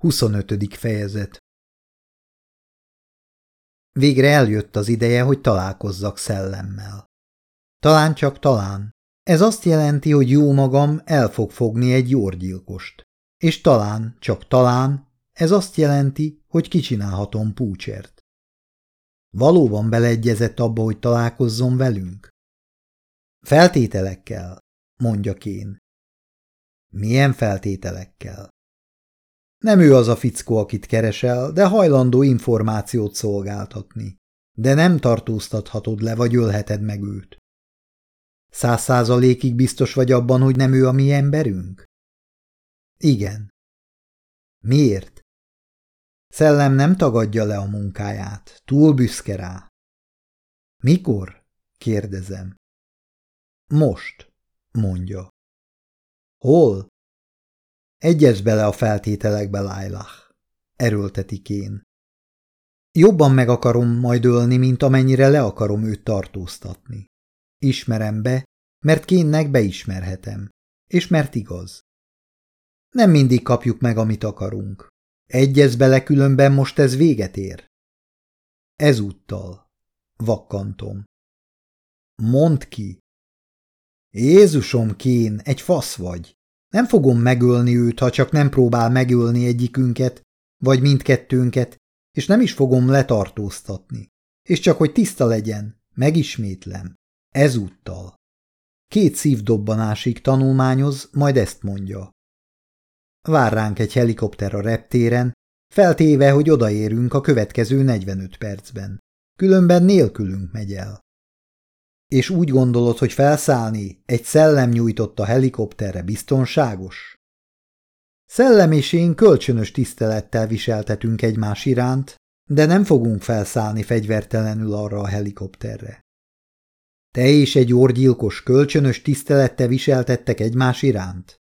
25. fejezet Végre eljött az ideje, hogy találkozzak szellemmel. Talán csak talán. Ez azt jelenti, hogy jó magam el fog fogni egy jórgyilkost. És talán, csak talán, ez azt jelenti, hogy kicsinálhatom Púcsert. Valóban beleegyezett abba, hogy találkozzon velünk? Feltételekkel, mondja Kén. Milyen feltételekkel? Nem ő az a fickó, akit keresel, de hajlandó információt szolgáltatni. De nem tartóztathatod le, vagy ölheted meg őt. Száz százalékig biztos vagy abban, hogy nem ő a mi emberünk? Igen. Miért? Szellem nem tagadja le a munkáját, túl büszke rá. Mikor? kérdezem. Most, mondja. Hol? Egyez bele a feltételekbe, Lailah. Erőlteti Kén. Jobban meg akarom majd ölni, mint amennyire le akarom őt tartóztatni. Ismerem be, mert Kénnek beismerhetem. És mert igaz. Nem mindig kapjuk meg, amit akarunk. Egyez bele, különben most ez véget ér. Ezúttal. Vakkantom. Mondd ki. Jézusom, Kén, egy fasz vagy. Nem fogom megölni őt, ha csak nem próbál megölni egyikünket, vagy mindkettőnket, és nem is fogom letartóztatni. És csak hogy tiszta legyen, megismétlem. Ezúttal. Két szívdobbanásig tanulmányoz, majd ezt mondja. Vár ránk egy helikopter a reptéren, feltéve, hogy odaérünk a következő 45 percben. Különben nélkülünk megy el. És úgy gondolod, hogy felszállni egy szellem nyújtott a helikopterre biztonságos? Szellem és én kölcsönös tisztelettel viseltetünk egymás iránt, de nem fogunk felszállni fegyvertelenül arra a helikopterre. Te és egy orgyilkos kölcsönös tisztelettel viseltettek egymás iránt?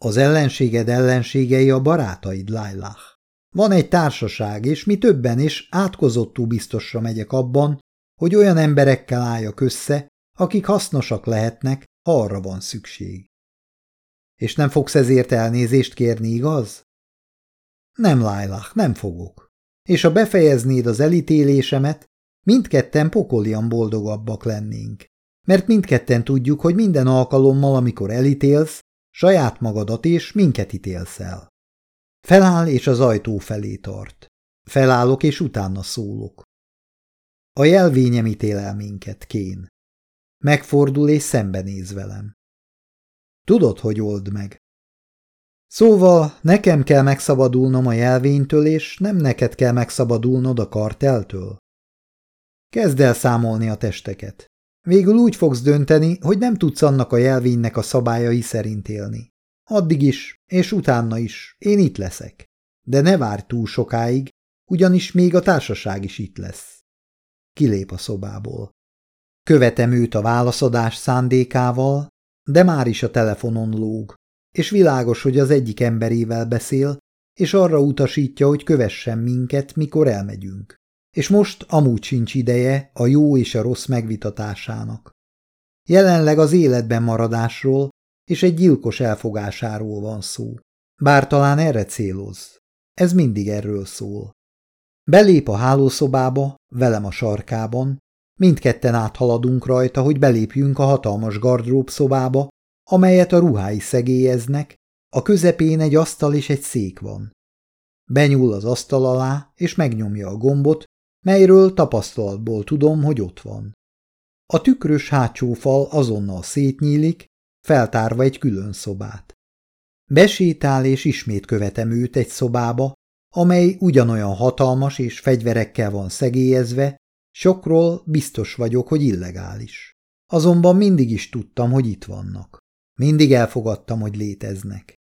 Az ellenséged ellenségei a barátaid, Lailah. Van egy társaság, és mi többen is átkozottú biztosra megyek abban, hogy olyan emberekkel álljak össze, akik hasznosak lehetnek, ha arra van szükség. És nem fogsz ezért elnézést kérni, igaz? Nem, Lailah, nem fogok. És ha befejeznéd az elítélésemet, mindketten pokolian boldogabbak lennénk. Mert mindketten tudjuk, hogy minden alkalommal, amikor elítélsz, saját magadat és minket ítélsz el. Feláll és az ajtó felé tart. Felállok és utána szólok. A jelvényem ítél el minket, Kén. Megfordul és szembenéz velem. Tudod, hogy old meg. Szóval nekem kell megszabadulnom a jelvénytől, és nem neked kell megszabadulnod a karteltől? Kezd el számolni a testeket. Végül úgy fogsz dönteni, hogy nem tudsz annak a jelvénynek a szabályai szerint élni. Addig is, és utána is, én itt leszek. De ne várj túl sokáig, ugyanis még a társaság is itt lesz. Kilép a szobából. Követem őt a válaszadás szándékával, de már is a telefonon lóg, és világos, hogy az egyik emberével beszél, és arra utasítja, hogy kövessen minket, mikor elmegyünk. És most amúgy sincs ideje a jó és a rossz megvitatásának. Jelenleg az életben maradásról és egy gyilkos elfogásáról van szó. Bár talán erre céloz. Ez mindig erről szól. Belép a hálószobába, velem a sarkában, mindketten áthaladunk rajta, hogy belépjünk a hatalmas gardrób szobába, amelyet a ruhái szegélyeznek, a közepén egy asztal és egy szék van. Benyúl az asztal alá, és megnyomja a gombot, melyről tapasztalatból tudom, hogy ott van. A tükrös hátsó fal azonnal szétnyílik, feltárva egy külön szobát. Besétál és ismét követem őt egy szobába, amely ugyanolyan hatalmas és fegyverekkel van szegélyezve, sokról biztos vagyok, hogy illegális. Azonban mindig is tudtam, hogy itt vannak. Mindig elfogadtam, hogy léteznek.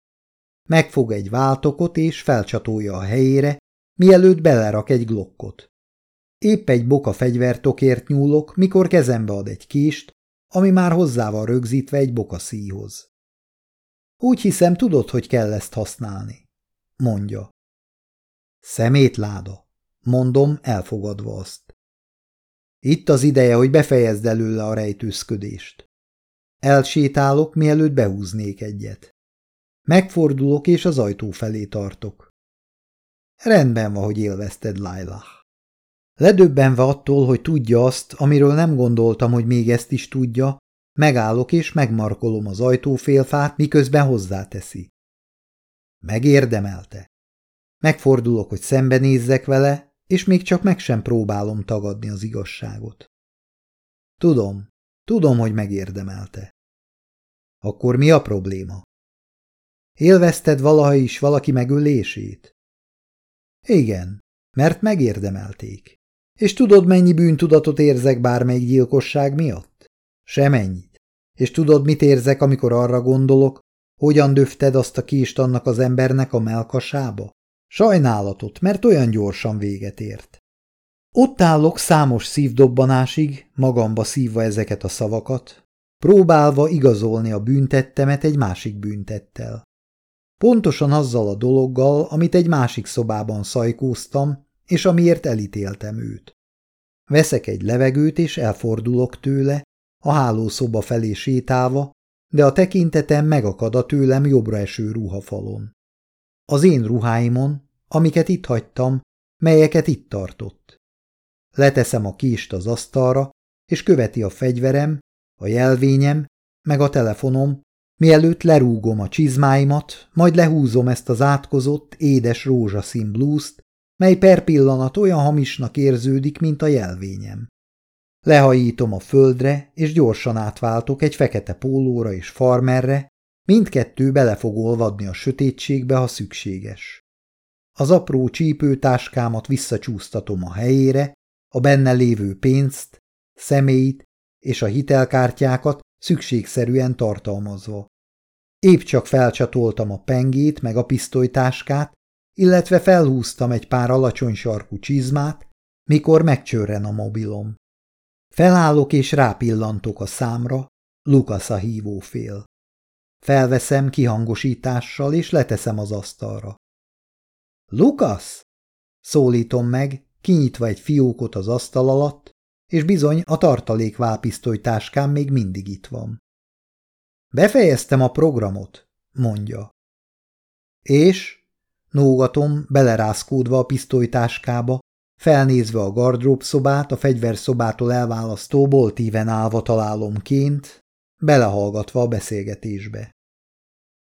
Megfog egy váltokot és felcsatolja a helyére, mielőtt belerak egy glokkot. Épp egy boka fegyvertokért nyúlok, mikor kezembe ad egy kést, ami már hozzá van rögzítve egy boka szíhoz. Úgy hiszem, tudod, hogy kell ezt használni, mondja. Szemétláda, mondom, elfogadva azt. Itt az ideje, hogy befejezd előle a rejtőzködést. Elsétálok, mielőtt behúznék egyet. Megfordulok, és az ajtó felé tartok. Rendben van, hogy élvezted, Lailah. Ledöbbenve attól, hogy tudja azt, amiről nem gondoltam, hogy még ezt is tudja, megállok és megmarkolom az ajtófélfát, miközben hozzáteszi. Megérdemelte. Megfordulok, hogy szembenézzek vele, és még csak meg sem próbálom tagadni az igazságot. Tudom, tudom, hogy megérdemelte. Akkor mi a probléma? Élvezted valaha is valaki megölését? Igen, mert megérdemelték. És tudod, mennyi bűntudatot érzek bármelyik gyilkosság miatt? Semennyit. És tudod, mit érzek, amikor arra gondolok, hogyan döfted azt a kést annak az embernek a melkasába? Sajnálatot, mert olyan gyorsan véget ért. Ott állok számos szívdobbanásig, magamba szívva ezeket a szavakat, próbálva igazolni a büntettemet egy másik büntettel. Pontosan azzal a dologgal, amit egy másik szobában szajkóztam, és amiért elítéltem őt. Veszek egy levegőt, és elfordulok tőle, a hálószoba felé sétálva, de a tekintetem megakad a tőlem jobbra eső ruhafalon. Az én ruháimon, amiket itt hagytam, melyeket itt tartott. Leteszem a kést az asztalra, és követi a fegyverem, a jelvényem, meg a telefonom, mielőtt lerúgom a csizmáimat, majd lehúzom ezt az átkozott, édes rózsaszín blúzt, mely per pillanat olyan hamisnak érződik, mint a jelvényem. Lehajítom a földre, és gyorsan átváltok egy fekete pólóra és farmerre, mindkettő bele fog olvadni a sötétségbe, ha szükséges. Az apró csípőtáskámat visszacsúsztatom a helyére, a benne lévő pénzt, személyt és a hitelkártyákat szükségszerűen tartalmazva. Épp csak felcsatoltam a pengét meg a pisztolytáskát, illetve felhúztam egy pár alacsony sarkú csizmát, mikor megcsörren a mobilom. Felállok és rápillantok a számra, Lukasz a hívófél. Felveszem kihangosítással és leteszem az asztalra. Lukasz? Szólítom meg, kinyitva egy fiókot az asztal alatt, és bizony a tartalék válpisztolytáskám még mindig itt van. Befejeztem a programot, mondja. És? Nógatom, belerázkódva a pisztolytáskába, felnézve a gardrób szobát, a fegyverszobától elválasztó boltíven állva találomként, belehallgatva a beszélgetésbe.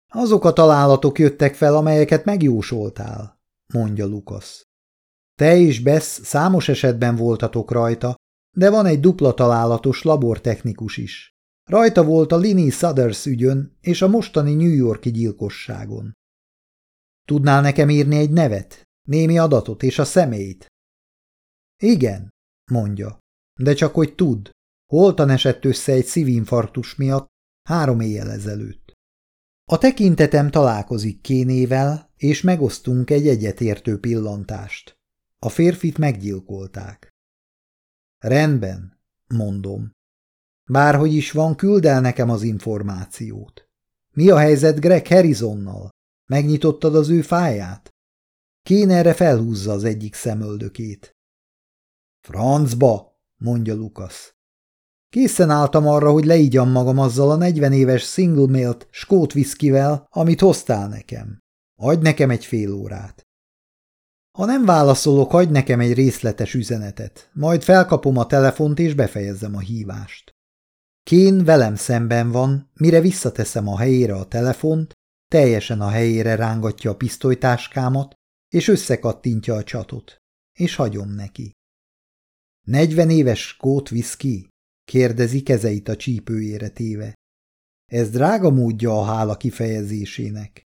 Azok a találatok jöttek fel, amelyeket megjósoltál, mondja Lukasz. Te és Bess számos esetben voltatok rajta, de van egy dupla találatos labortechnikus is. Rajta volt a Lini Sudders ügyön és a mostani New Yorki gyilkosságon. Tudnál nekem írni egy nevet, némi adatot és a személyt? Igen, mondja, de csak hogy tud. Holtan esett össze egy szívinfarktus miatt három éjjel ezelőtt. A tekintetem találkozik Kénével, és megosztunk egy egyetértő pillantást. A férfit meggyilkolták. Rendben, mondom. Bárhogy is van, küld el nekem az információt. Mi a helyzet Greg Harrisonnal? Megnyitottad az ő fáját? Kén erre felhúzza az egyik szemöldökét. Francba, mondja Lukasz. Készen álltam arra, hogy leígyam magam azzal a 40 éves single mailt skót viszkivel, amit hoztál nekem. Adj nekem egy fél órát. Ha nem válaszolok, adj nekem egy részletes üzenetet, majd felkapom a telefont és befejezzem a hívást. Kén velem szemben van, mire visszateszem a helyére a telefont, teljesen a helyére rángatja a pisztolytáskámat, és összekattintja a csatot, és hagyom neki. Negyven éves skót viszki? Kérdezi kezeit a csípőjére téve. Ez drága módja a hála kifejezésének.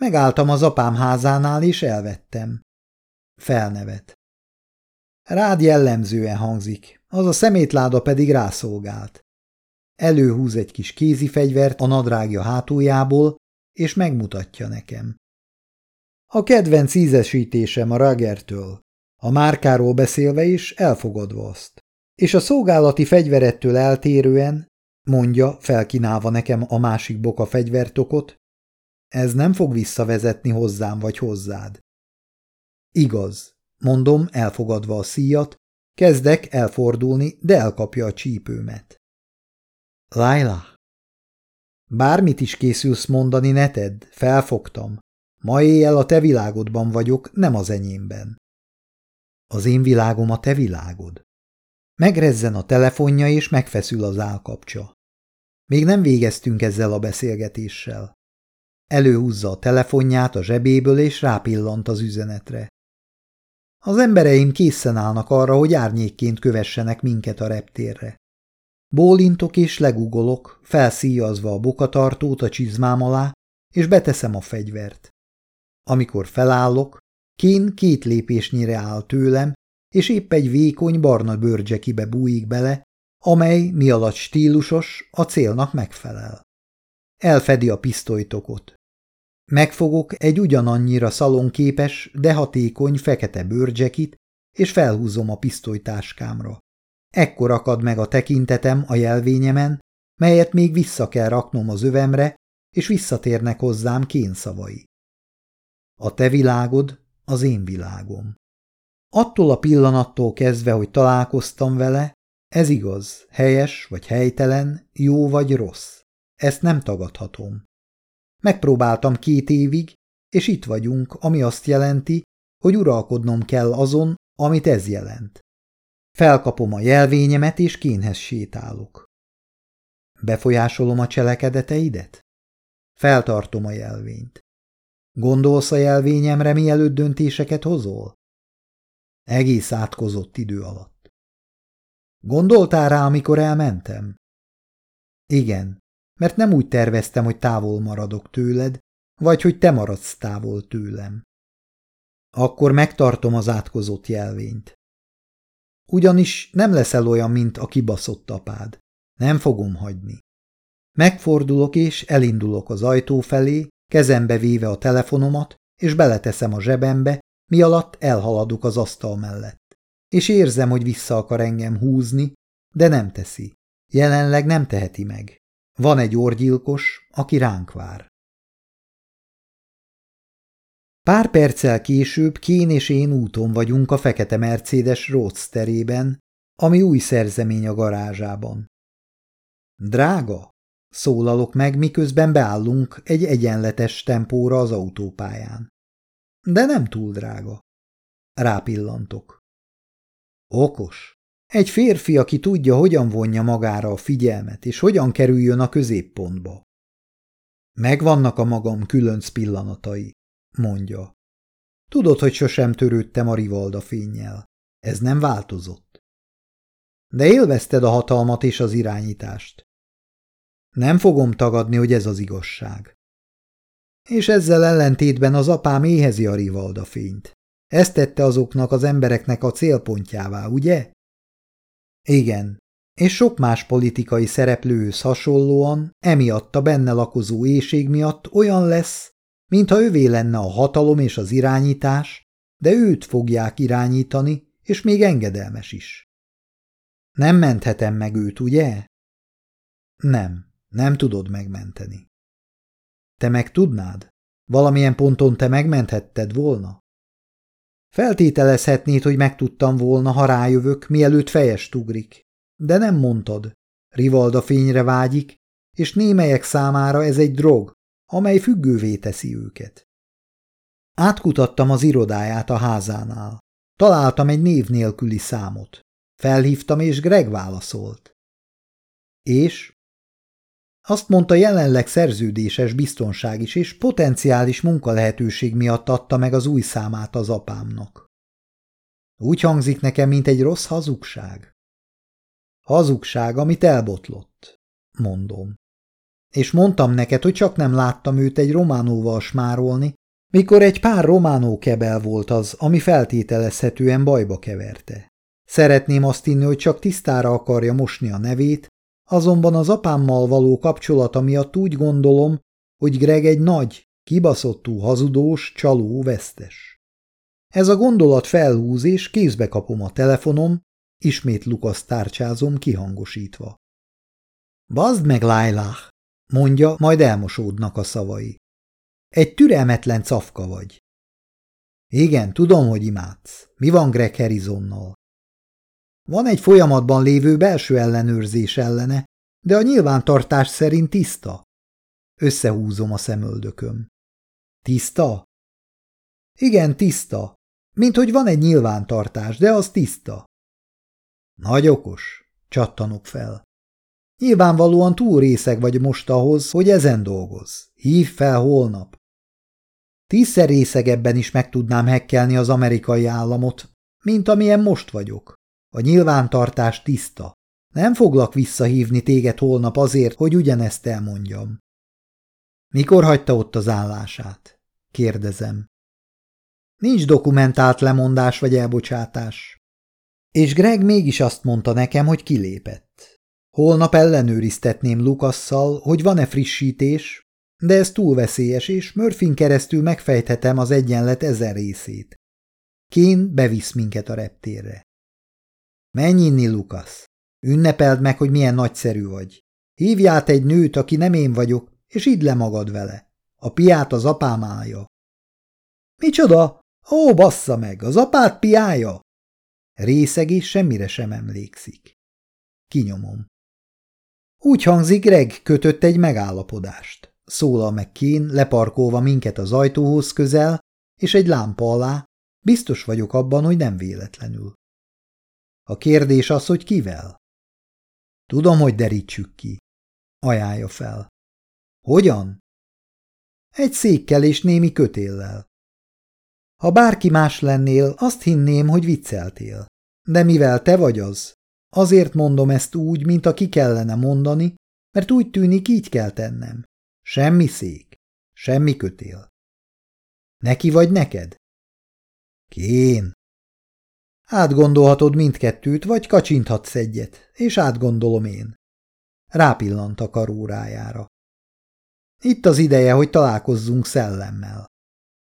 Megálltam az apám házánál, és elvettem. Felnevet. Rád jellemzően hangzik, az a szemétláda pedig rászolgált. Előhúz egy kis kézifegyvert a nadrágja hátuljából, és megmutatja nekem. A kedvenc ízesítésem a Ragertől, a márkáról beszélve is elfogadva azt. És a szolgálati fegyverettől eltérően, mondja, felkinálva nekem a másik boka fegyvertokot, ez nem fog visszavezetni hozzám vagy hozzád. Igaz, mondom, elfogadva a szíjat, kezdek elfordulni, de elkapja a csípőmet. Laila! Bármit is készülsz mondani, ne felfogtam, Ma éjjel a te világodban vagyok, nem az enyémben. Az én világom a te világod. Megrezzen a telefonja, és megfeszül az állkapcsa. Még nem végeztünk ezzel a beszélgetéssel. Előhúzza a telefonját a zsebéből, és rápillant az üzenetre. Az embereim készen állnak arra, hogy árnyékként kövessenek minket a reptérre. Bólintok és legugolok, felszíjazva a bokatartót a csizmám alá, és beteszem a fegyvert. Amikor felállok, Kén két lépésnyire áll tőlem, és épp egy vékony barna bőrcsekibe bújik bele, amely mi alatt stílusos, a célnak megfelel. Elfedi a pisztolytokot. Megfogok egy ugyanannyira szalonképes, de hatékony fekete bőrcsekit, és felhúzom a pisztolytáskámra. Ekkor akad meg a tekintetem a jelvényemen, melyet még vissza kell raknom az övemre, és visszatérnek hozzám kénszavai. A te világod az én világom. Attól a pillanattól kezdve, hogy találkoztam vele, ez igaz, helyes vagy helytelen, jó vagy rossz. Ezt nem tagadhatom. Megpróbáltam két évig, és itt vagyunk, ami azt jelenti, hogy uralkodnom kell azon, amit ez jelent. Felkapom a jelvényemet, és kénhez sétálok. Befolyásolom a cselekedeteidet? Feltartom a jelvényt. Gondolsz a jelvényemre, mielőtt döntéseket hozol? Egész átkozott idő alatt. Gondoltál rá, amikor elmentem? Igen, mert nem úgy terveztem, hogy távol maradok tőled, vagy hogy te maradsz távol tőlem. Akkor megtartom az átkozott jelvényt. Ugyanis nem leszel olyan, mint a kibaszott apád. Nem fogom hagyni. Megfordulok és elindulok az ajtó felé, kezembe véve a telefonomat, és beleteszem a zsebembe, mi alatt elhaladok az asztal mellett. És érzem, hogy vissza akar engem húzni, de nem teszi. Jelenleg nem teheti meg. Van egy orgyilkos, aki ránk vár. Pár perccel később Kén és én úton vagyunk a fekete Mercedes Roadsterében, ami új szerzemény a garázsában. Drága, szólalok meg, miközben beállunk egy egyenletes tempóra az autópályán. De nem túl drága. Rápillantok. Okos. Egy férfi, aki tudja, hogyan vonja magára a figyelmet, és hogyan kerüljön a középpontba. Megvannak a magam különc pillanatai, mondja. Tudod, hogy sosem törődtem a rivalda fényjel. Ez nem változott. De élvezted a hatalmat és az irányítást. Nem fogom tagadni, hogy ez az igazság. És ezzel ellentétben az apám éhezi a rivalda fényt. Ezt tette azoknak az embereknek a célpontjává, ugye? Igen, és sok más politikai szereplőhöz hasonlóan, emiatt a benne lakozó éjség miatt olyan lesz, mintha ővé lenne a hatalom és az irányítás, de őt fogják irányítani, és még engedelmes is. Nem menthetem meg őt, ugye? Nem, nem tudod megmenteni. Te meg tudnád? Valamilyen ponton te megmenthetted volna? Feltételezhetnéd, hogy megtudtam volna, ha rájövök, mielőtt fejest ugrik. De nem mondtad. Rivalda fényre vágyik, és némelyek számára ez egy drog, amely függővé teszi őket. Átkutattam az irodáját a házánál. Találtam egy név nélküli számot. Felhívtam, és Greg válaszolt. És? Azt mondta, jelenleg szerződéses biztonság is és potenciális munkalehetőség miatt adta meg az új számát az apámnak. Úgy hangzik nekem, mint egy rossz hazugság. Hazugság, amit elbotlott, mondom. És mondtam neked, hogy csak nem láttam őt egy románóval smárolni, mikor egy pár románó kebel volt az, ami feltételezhetően bajba keverte. Szeretném azt inni, hogy csak tisztára akarja mosni a nevét, Azonban az apámmal való kapcsolata miatt úgy gondolom, hogy Greg egy nagy, kibaszottú hazudós, csaló, vesztes. Ez a gondolat felhúz, és kézbe kapom a telefonom, ismét Lukasz tárcsázom kihangosítva. Bazd meg, Lailah! mondja, majd elmosódnak a szavai. Egy türelmetlen cafka vagy. Igen, tudom, hogy imádsz. Mi van Greg Harrisonnal? Van egy folyamatban lévő belső ellenőrzés ellene, de a nyilvántartás szerint tiszta. Összehúzom a szemöldököm. Tiszta? Igen, tiszta. Mint hogy van egy nyilvántartás, de az tiszta. Nagy okos, csattanok fel. Nyilvánvalóan túl részeg vagy most ahhoz, hogy ezen dolgoz. Hív fel holnap. Tízszer részegebben is meg tudnám hekkelni az amerikai államot, mint amilyen most vagyok. A nyilvántartás tiszta. Nem foglak visszahívni téged holnap azért, hogy ugyanezt elmondjam. Mikor hagyta ott az állását? Kérdezem. Nincs dokumentált lemondás vagy elbocsátás. És Greg mégis azt mondta nekem, hogy kilépett. Holnap ellenőriztetném Lukasszal, hogy van-e frissítés, de ez túl veszélyes, és Murphyn keresztül megfejthetem az egyenlet ezer részét. Kén bevisz minket a reptérre. Menj inni, Lukasz! Ünnepeld meg, hogy milyen nagyszerű vagy. Hívját egy nőt, aki nem én vagyok, és idd le magad vele. A piát az apám állja. Micsoda? Ó, bassza meg, az apát piája? Részeg és semmire sem emlékszik. Kinyomom. Úgy hangzik, Greg kötött egy megállapodást. Szólal meg Kén, leparkolva minket az ajtóhoz közel, és egy lámpa alá. Biztos vagyok abban, hogy nem véletlenül. A kérdés az, hogy kivel? Tudom, hogy derítsük ki. Ajánlja fel. Hogyan? Egy székkel és némi kötéllel. Ha bárki más lennél, azt hinném, hogy vicceltél. De mivel te vagy az, azért mondom ezt úgy, mint a ki kellene mondani, mert úgy tűnik, így kell tennem. Semmi szék, semmi kötél. Neki vagy neked? Kén. Átgondolhatod mindkettőt, vagy kacsinthatsz egyet, és átgondolom én. Rápillant a karórájára. Itt az ideje, hogy találkozzunk szellemmel.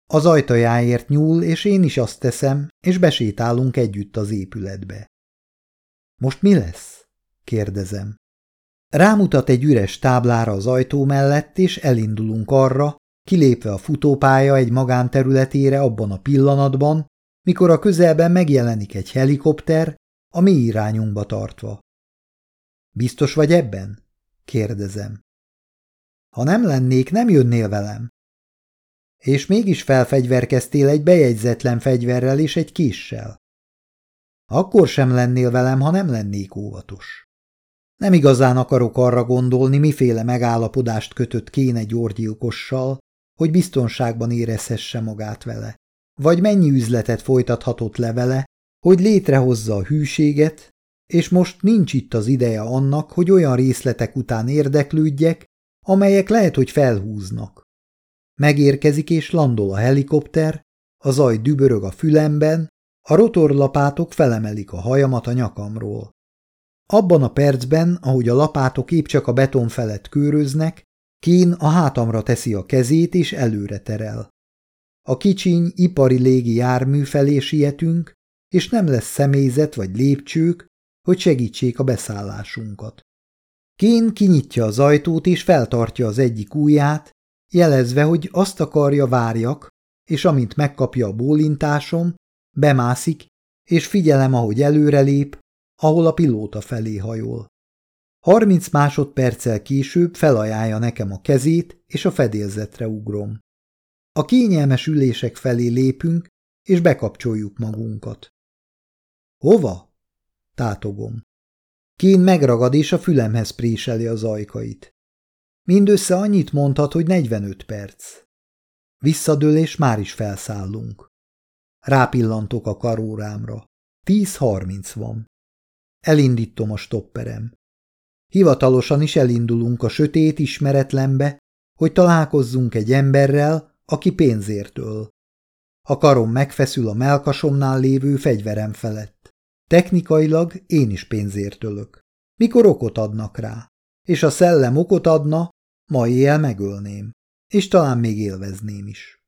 Az ajtajáért nyúl, és én is azt teszem, és besétálunk együtt az épületbe. Most mi lesz? kérdezem. Rámutat egy üres táblára az ajtó mellett, és elindulunk arra, kilépve a futópálya egy magánterületére abban a pillanatban, mikor a közelben megjelenik egy helikopter, a mi irányunkba tartva. Biztos vagy ebben? kérdezem. Ha nem lennék, nem jönnél velem. És mégis felfegyverkeztél egy bejegyzetlen fegyverrel és egy kissel. Akkor sem lennél velem, ha nem lennék óvatos. Nem igazán akarok arra gondolni, miféle megállapodást kötött kéne gyógygyilkossal, hogy biztonságban érezhesse magát vele. Vagy mennyi üzletet folytathatott le vele, hogy létrehozza a hűséget, és most nincs itt az ideje annak, hogy olyan részletek után érdeklődjek, amelyek lehet, hogy felhúznak. Megérkezik és landol a helikopter, a zaj dübörög a fülemben, a rotorlapátok felemelik a hajamat a nyakamról. Abban a percben, ahogy a lapátok épp csak a beton felett kőröznek, Kín a hátamra teszi a kezét és előre terel. A kicsiny, ipari légi jármű felé sietünk, és nem lesz személyzet vagy lépcsők, hogy segítsék a beszállásunkat. Kén kinyitja az ajtót és feltartja az egyik ujját, jelezve, hogy azt akarja várjak, és amint megkapja a bólintásom, bemászik, és figyelem, ahogy előrelép, ahol a pilóta felé hajol. Harminc másodperccel később felajánlja nekem a kezét, és a fedélzetre ugrom. A kényelmes ülések felé lépünk, és bekapcsoljuk magunkat. Hova? Tátogom. Kén megragad, és a fülemhez préseli az ajkait. Mindössze annyit mondhat, hogy 45 perc. Visszadől, és már is felszállunk. Rápillantok a karórámra. 10.30 van. Elindítom a stopperem. Hivatalosan is elindulunk a sötét ismeretlenbe, hogy találkozzunk egy emberrel, aki pénzért öl. A karom megfeszül a melkasomnál lévő fegyverem felett. Technikailag én is pénzért ölök. Mikor okot adnak rá? És a szellem okot adna, ma éjjel megölném. És talán még élvezném is.